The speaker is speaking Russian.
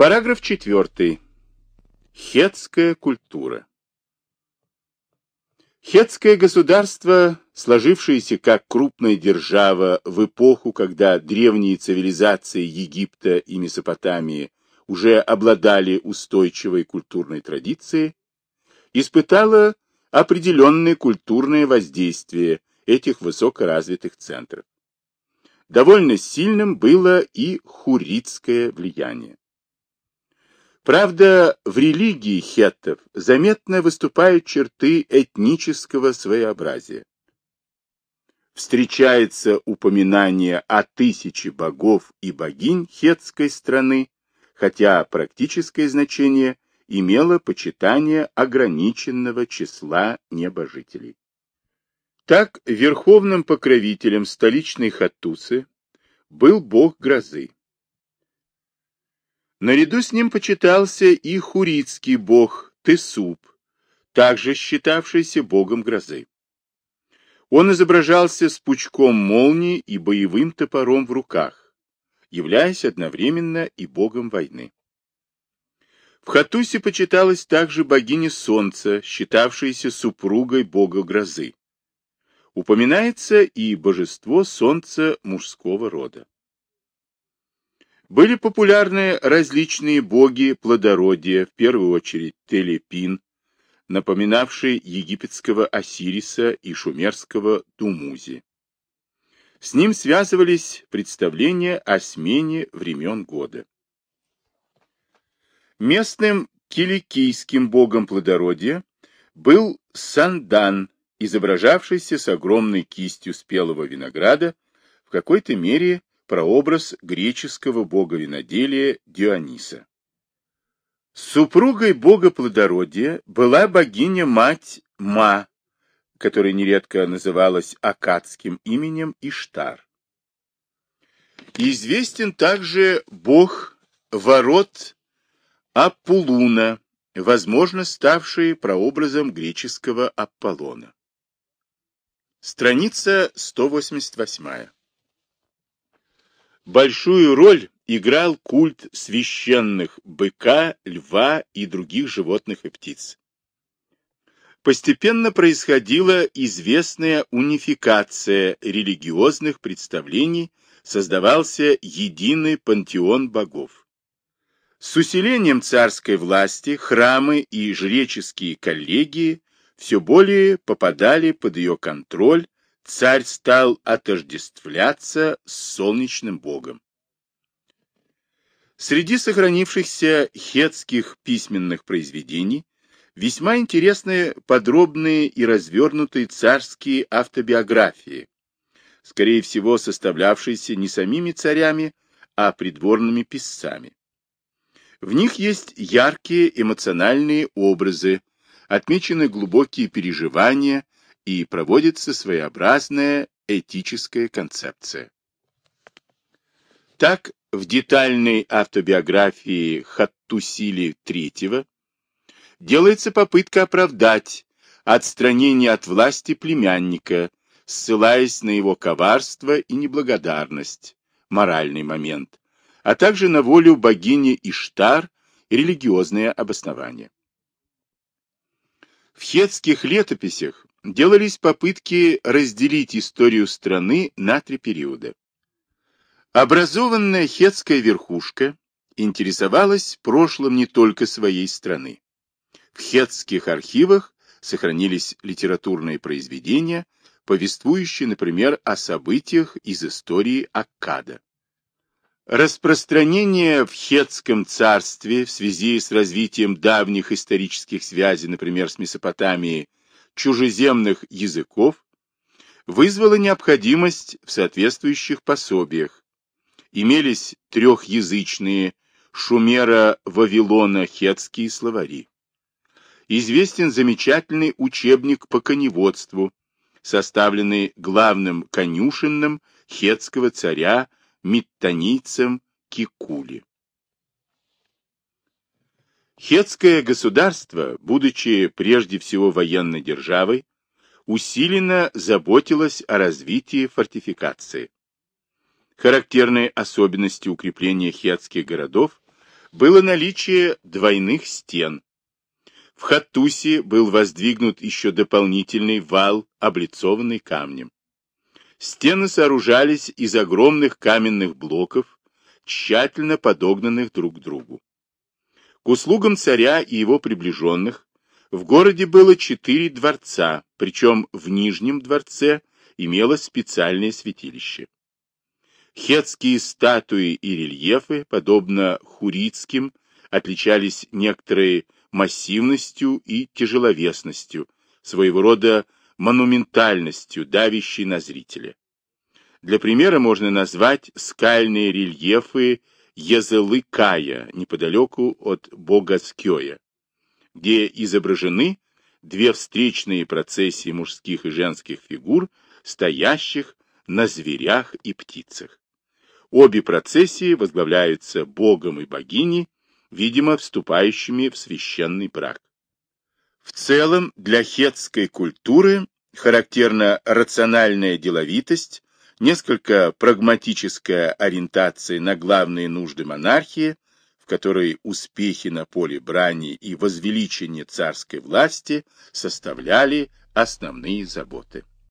Параграф 4. Хетская культура. Хетское государство, сложившееся как крупная держава в эпоху, когда древние цивилизации Египта и Месопотамии уже обладали устойчивой культурной традицией, испытало определенное культурное воздействие этих высокоразвитых центров. Довольно сильным было и хуритское влияние. Правда, в религии хеттов заметно выступают черты этнического своеобразия. Встречается упоминание о тысяче богов и богинь хетской страны, хотя практическое значение имело почитание ограниченного числа небожителей. Так, верховным покровителем столичной Хаттусы был бог грозы. Наряду с ним почитался и хуритский бог Тесуп, также считавшийся богом грозы. Он изображался с пучком молнии и боевым топором в руках, являясь одновременно и богом войны. В Хатусе почиталась также богиня солнца, считавшаяся супругой бога грозы. Упоминается и божество солнца мужского рода. Были популярны различные боги плодородия, в первую очередь Телепин, напоминавший египетского Осириса и шумерского Думузи. С ним связывались представления о смене времен года. Местным киликийским богом плодородия был Сандан, изображавшийся с огромной кистью спелого винограда, в какой-то мере прообраз греческого бога виноделия Диониса. Супругой бога плодородия была богиня-мать Ма, которая нередко называлась акадским именем Иштар. Известен также бог ворот Апулуна, возможно, ставший прообразом греческого Аполлона. Страница 188. Большую роль играл культ священных быка, льва и других животных и птиц. Постепенно происходила известная унификация религиозных представлений, создавался единый пантеон богов. С усилением царской власти храмы и жреческие коллегии все более попадали под ее контроль, царь стал отождествляться с солнечным богом. Среди сохранившихся хетских письменных произведений весьма интересны подробные и развернутые царские автобиографии, скорее всего составлявшиеся не самими царями, а придворными писцами. В них есть яркие эмоциональные образы, отмечены глубокие переживания, и проводится своеобразная этическая концепция. Так, в детальной автобиографии Хаттусили III делается попытка оправдать отстранение от власти племянника, ссылаясь на его коварство и неблагодарность, моральный момент, а также на волю богини Иштар, религиозное обоснование. В хетских летописях делались попытки разделить историю страны на три периода. Образованная хетская верхушка интересовалась прошлым не только своей страны. В хетских архивах сохранились литературные произведения, повествующие, например, о событиях из истории Аккада. Распространение в Хетском царстве в связи с развитием давних исторических связей, например, с Месопотамией, чужеземных языков вызвало необходимость в соответствующих пособиях. Имелись трехязычные шумеро-вавилона-хетские словари. Известен замечательный учебник по коневодству, составленный главным конюшенным хетского царя Миттанийцем Кикули. Хетское государство, будучи прежде всего военной державой, усиленно заботилось о развитии фортификации. Характерной особенностью укрепления хетских городов было наличие двойных стен. В Хаттусе был воздвигнут еще дополнительный вал, облицованный камнем. Стены сооружались из огромных каменных блоков, тщательно подогнанных друг к другу. К услугам царя и его приближенных в городе было четыре дворца, причем в Нижнем дворце имелось специальное святилище. Хетские статуи и рельефы, подобно хурицким, отличались некоторой массивностью и тяжеловесностью, своего рода монументальностью, давящей на зрителя. Для примера можно назвать скальные рельефы Езелы-Кая, неподалеку от Богоскёя, где изображены две встречные процессии мужских и женских фигур, стоящих на зверях и птицах. Обе процессии возглавляются богом и богиней, видимо, вступающими в священный брак. В целом, для хетской культуры характерна рациональная деловитость, несколько прагматическая ориентация на главные нужды монархии, в которой успехи на поле брани и возвеличение царской власти составляли основные заботы.